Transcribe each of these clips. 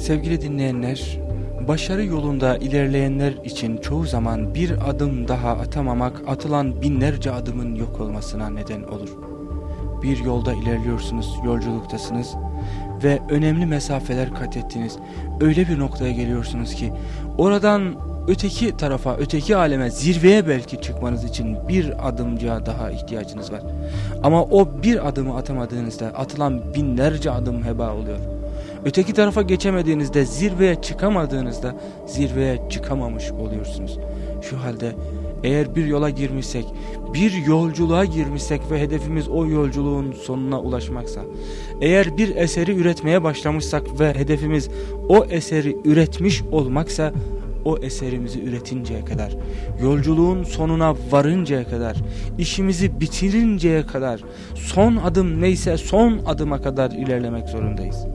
Sevgili dinleyenler, başarı yolunda ilerleyenler için çoğu zaman bir adım daha atamamak atılan binlerce adımın yok olmasına neden olur. Bir yolda ilerliyorsunuz, yolculuktasınız ve önemli mesafeler kat ettiniz. Öyle bir noktaya geliyorsunuz ki oradan öteki tarafa, öteki aleme, zirveye belki çıkmanız için bir adımcığa daha ihtiyacınız var. Ama o bir adımı atamadığınızda atılan binlerce adım heba oluyor. Öteki tarafa geçemediğinizde, zirveye çıkamadığınızda zirveye çıkamamış oluyorsunuz. Şu halde eğer bir yola girmişsek, bir yolculuğa girmişsek ve hedefimiz o yolculuğun sonuna ulaşmaksa, eğer bir eseri üretmeye başlamışsak ve hedefimiz o eseri üretmiş olmaksa, o eserimizi üretinceye kadar, yolculuğun sonuna varıncaya kadar, işimizi bitirinceye kadar, son adım neyse son adıma kadar ilerlemek zorundayız.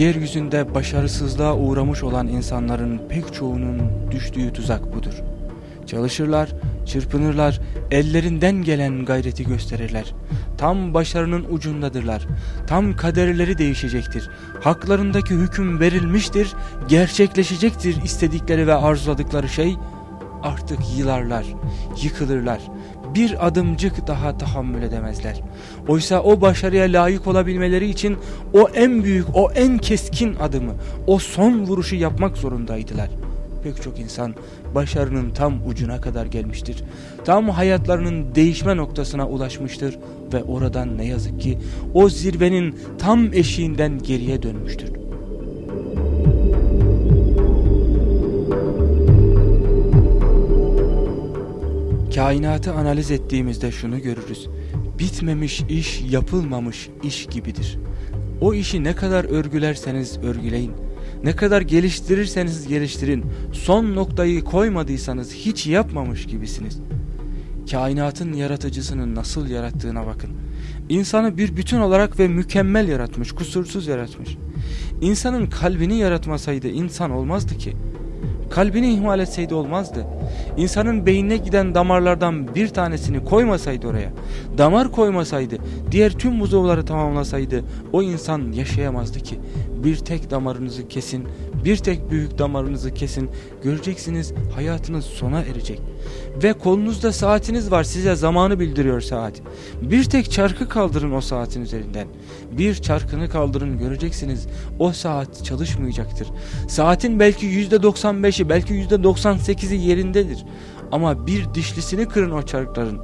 Yeryüzünde başarısızlığa uğramış olan insanların pek çoğunun düştüğü tuzak budur. Çalışırlar, çırpınırlar, ellerinden gelen gayreti gösterirler. Tam başarının ucundadırlar. Tam kaderleri değişecektir. Haklarındaki hüküm verilmiştir, gerçekleşecektir istedikleri ve arzuladıkları şey. Artık yılarlar, yıkılırlar, bir adımcık daha tahammül edemezler. Oysa o başarıya layık olabilmeleri için o en büyük, o en keskin adımı, o son vuruşu yapmak zorundaydılar. Pek çok insan başarının tam ucuna kadar gelmiştir. Tam hayatlarının değişme noktasına ulaşmıştır ve oradan ne yazık ki o zirvenin tam eşiğinden geriye dönmüştür. Kainatı analiz ettiğimizde şunu görürüz. Bitmemiş iş yapılmamış iş gibidir. O işi ne kadar örgülerseniz örgüleyin. Ne kadar geliştirirseniz geliştirin. Son noktayı koymadıysanız hiç yapmamış gibisiniz. Kainatın yaratıcısının nasıl yarattığına bakın. İnsanı bir bütün olarak ve mükemmel yaratmış, kusursuz yaratmış. İnsanın kalbini yaratmasaydı insan olmazdı ki. Kalbini ihmal etseydi olmazdı. İnsanın beynine giden damarlardan bir tanesini koymasaydı oraya, damar koymasaydı, diğer tüm uzuvları tamamlasaydı o insan yaşayamazdı ki. Bir tek damarınızı kesin, bir tek büyük damarınızı kesin, göreceksiniz hayatınız sona erecek. Ve kolunuzda saatiniz var size zamanı bildiriyor saat. Bir tek çarkı kaldırın o saatin üzerinden. Bir çarkını kaldırın göreceksiniz o saat çalışmayacaktır. Saatin belki %95'i belki %98'i yerindedir. Ama bir dişlisini kırın o çarkların.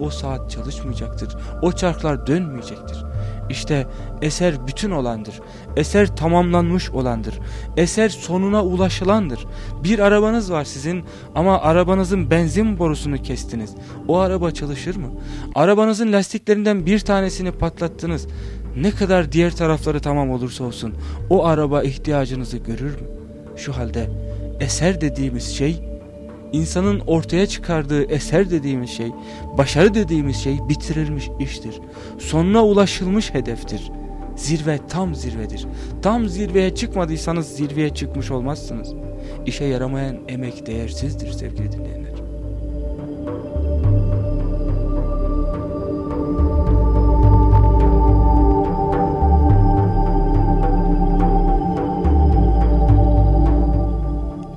O saat çalışmayacaktır. O çarklar dönmeyecektir. İşte eser bütün olandır. Eser tamamlanmış olandır. Eser sonuna ulaşılandır. Bir arabanız var sizin ama arabanızın benzin borusunu kestiniz. O araba çalışır mı? Arabanızın lastiklerinden bir tanesini patlattınız. Ne kadar diğer tarafları tamam olursa olsun o araba ihtiyacınızı görür mü? Şu halde eser dediğimiz şey insanın ortaya çıkardığı eser dediğimiz şey, başarı dediğimiz şey bitirilmiş iştir. Sonuna ulaşılmış hedeftir. Zirve tam zirvedir. Tam zirveye çıkmadıysanız zirveye çıkmış olmazsınız. İşe yaramayan emek değersizdir sevgili dinleyenler.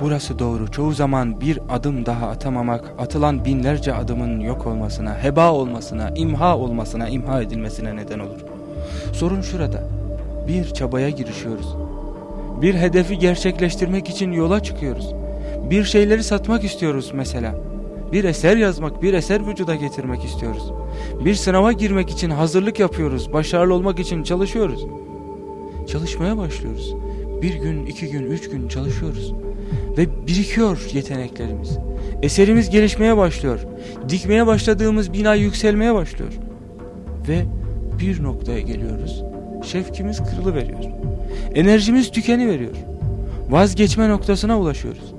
Burası doğru. Çoğu zaman bir adım daha atamamak, atılan binlerce adımın yok olmasına, heba olmasına, imha olmasına, imha edilmesine neden olur. Sorun şurada. Bir çabaya girişiyoruz. Bir hedefi gerçekleştirmek için yola çıkıyoruz. Bir şeyleri satmak istiyoruz mesela. Bir eser yazmak, bir eser vücuda getirmek istiyoruz. Bir sınava girmek için hazırlık yapıyoruz. Başarılı olmak için çalışıyoruz. Çalışmaya başlıyoruz. Bir gün, iki gün, üç gün çalışıyoruz. Ve birikiyor yeteneklerimiz. Eserimiz gelişmeye başlıyor. Dikmeye başladığımız bina yükselmeye başlıyor. Ve bir noktaya geliyoruz. Şefkimiz kırılıveriyor. Enerjimiz tükeni veriyor. Vazgeçme noktasına ulaşıyoruz.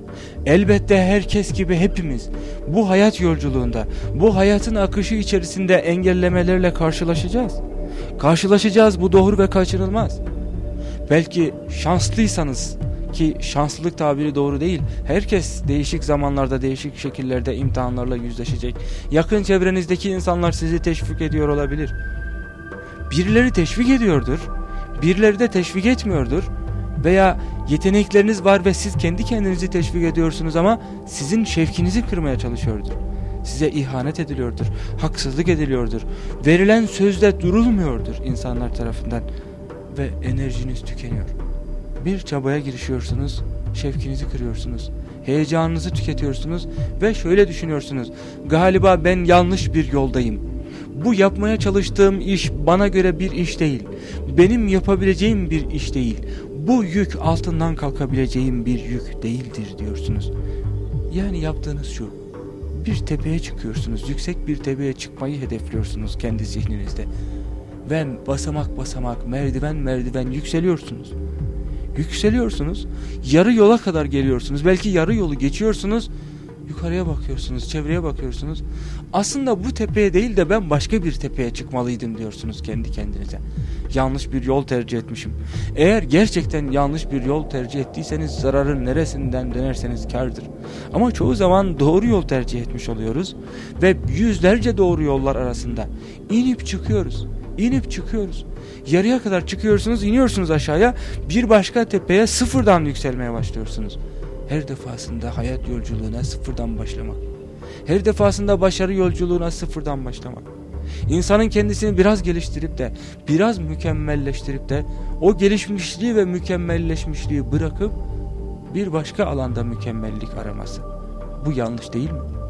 Elbette herkes gibi hepimiz bu hayat yolculuğunda, bu hayatın akışı içerisinde engellemelerle karşılaşacağız. Karşılaşacağız bu doğru ve kaçınılmaz. Belki şanslıysanız ki şanslılık tabiri doğru değil. Herkes değişik zamanlarda değişik şekillerde imtihanlarla yüzleşecek. Yakın çevrenizdeki insanlar sizi teşvik ediyor olabilir. Birileri teşvik ediyordur. Birileri de teşvik etmiyordur. Veya yetenekleriniz var ve siz kendi kendinizi teşvik ediyorsunuz ama sizin şevkinizi kırmaya çalışıyordur. Size ihanet ediliyordur, haksızlık ediliyordur. Verilen sözde durulmuyordur insanlar tarafından ve enerjiniz tükeniyor. Bir çabaya girişiyorsunuz, şevkinizi kırıyorsunuz. Heyecanınızı tüketiyorsunuz ve şöyle düşünüyorsunuz. Galiba ben yanlış bir yoldayım. Bu yapmaya çalıştığım iş bana göre bir iş değil. Benim yapabileceğim bir iş değil. Bu yük altından kalkabileceğim bir yük değildir diyorsunuz. Yani yaptığınız şu. Bir tepeye çıkıyorsunuz. Yüksek bir tepeye çıkmayı hedefliyorsunuz kendi zihninizde. Ve basamak basamak, merdiven merdiven yükseliyorsunuz. Yükseliyorsunuz. Yarı yola kadar geliyorsunuz. Belki yarı yolu geçiyorsunuz. Yukarıya bakıyorsunuz, çevreye bakıyorsunuz. Aslında bu tepeye değil de ben başka bir tepeye çıkmalıydım diyorsunuz kendi kendinize. Yanlış bir yol tercih etmişim. Eğer gerçekten yanlış bir yol tercih ettiyseniz zararın neresinden dönerseniz kardır. Ama çoğu zaman doğru yol tercih etmiş oluyoruz ve yüzlerce doğru yollar arasında inip çıkıyoruz. İnip çıkıyoruz. Yarıya kadar çıkıyorsunuz, iniyorsunuz aşağıya. Bir başka tepeye sıfırdan yükselmeye başlıyorsunuz. Her defasında hayat yolculuğuna sıfırdan başlamak. Her defasında başarı yolculuğuna sıfırdan başlamak. İnsanın kendisini biraz geliştirip de, biraz mükemmelleştirip de o gelişmişliği ve mükemmelleşmişliği bırakıp bir başka alanda mükemmellik araması. Bu yanlış değil mi?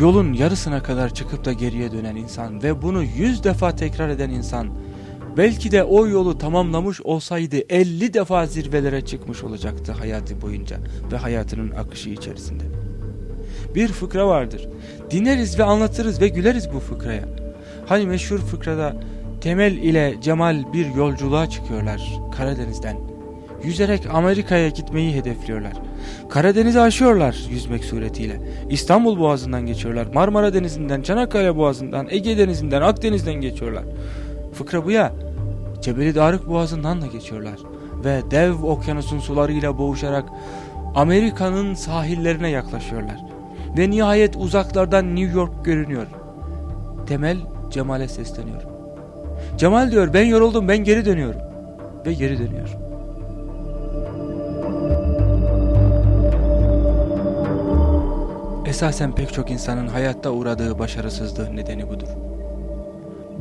Yolun yarısına kadar çıkıp da geriye dönen insan ve bunu yüz defa tekrar eden insan belki de o yolu tamamlamış olsaydı 50 defa zirvelere çıkmış olacaktı hayatı boyunca ve hayatının akışı içerisinde. Bir fıkra vardır. Dinleriz ve anlatırız ve güleriz bu fıkraya. Hani meşhur fıkrada Temel ile Cemal bir yolculuğa çıkıyorlar Karadeniz'den. Yüzerek Amerika'ya gitmeyi hedefliyorlar. Karadeniz'i aşıyorlar yüzmek suretiyle. İstanbul Boğazı'ndan geçiyorlar. Marmara Denizi'nden, Çanakkale Boğazı'ndan, Ege Denizi'nden, Akdeniz'den geçiyorlar. Fıkra bu ya. Cebeli Darık Boğazı'ndan da geçiyorlar. Ve dev okyanusun sularıyla boğuşarak Amerika'nın sahillerine yaklaşıyorlar. Ve nihayet uzaklardan New York görünüyor. Temel Cemal'e sesleniyor. Cemal diyor ben yoruldum ben geri dönüyorum. Ve geri dönüyor. Esasen pek çok insanın hayatta uğradığı başarısızlığın nedeni budur.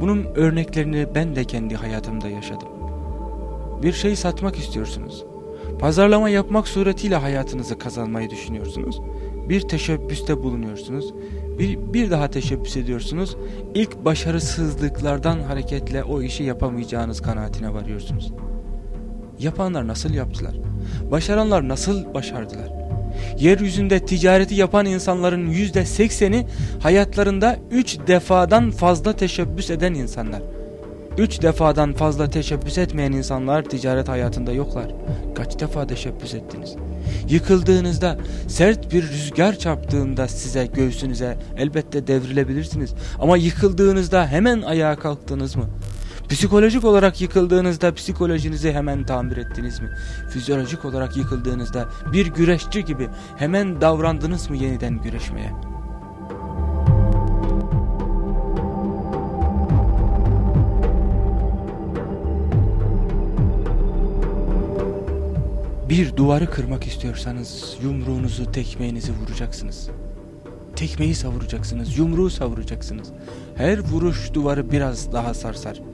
Bunun örneklerini ben de kendi hayatımda yaşadım. Bir şey satmak istiyorsunuz. Pazarlama yapmak suretiyle hayatınızı kazanmayı düşünüyorsunuz. Bir teşebbüste bulunuyorsunuz. Bir, bir daha teşebbüs ediyorsunuz. İlk başarısızlıklardan hareketle o işi yapamayacağınız kanaatine varıyorsunuz. Yapanlar nasıl yaptılar? Başaranlar nasıl başardılar? Yeryüzünde ticareti yapan insanların yüzde sekseni hayatlarında üç defadan fazla teşebbüs eden insanlar. Üç defadan fazla teşebbüs etmeyen insanlar ticaret hayatında yoklar. Kaç defa teşebbüs ettiniz? Yıkıldığınızda, sert bir rüzgar çarptığında size göğsünüze elbette devrilebilirsiniz. Ama yıkıldığınızda hemen ayağa kalktınız mı? Psikolojik olarak yıkıldığınızda psikolojinizi hemen tamir ettiniz mi? Fizyolojik olarak yıkıldığınızda bir güreşçi gibi hemen davrandınız mı yeniden güreşmeye? Bir duvarı kırmak istiyorsanız yumruğunuzu tekmeğinizi vuracaksınız. Tekmeyi savuracaksınız, yumruğu savuracaksınız. Her vuruş duvarı biraz daha sarsar.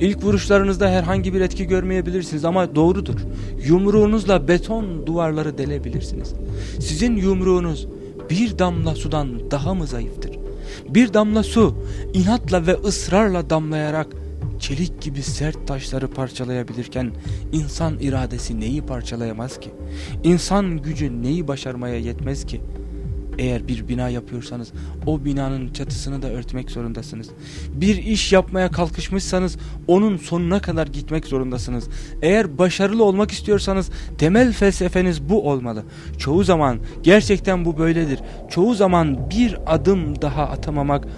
İlk vuruşlarınızda herhangi bir etki görmeyebilirsiniz ama doğrudur. Yumruğunuzla beton duvarları delebilirsiniz. Sizin yumruğunuz bir damla sudan daha mı zayıftır? Bir damla su inatla ve ısrarla damlayarak çelik gibi sert taşları parçalayabilirken insan iradesi neyi parçalayamaz ki? İnsan gücü neyi başarmaya yetmez ki? Eğer bir bina yapıyorsanız o binanın çatısını da örtmek zorundasınız. Bir iş yapmaya kalkışmışsanız onun sonuna kadar gitmek zorundasınız. Eğer başarılı olmak istiyorsanız temel felsefeniz bu olmalı. Çoğu zaman gerçekten bu böyledir. Çoğu zaman bir adım daha atamamak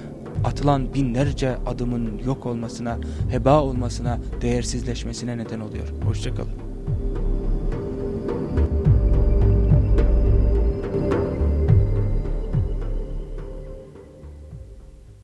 atılan binlerce adımın yok olmasına, heba olmasına, değersizleşmesine neden oluyor. Hoşçakalın.